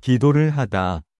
기도를 하다.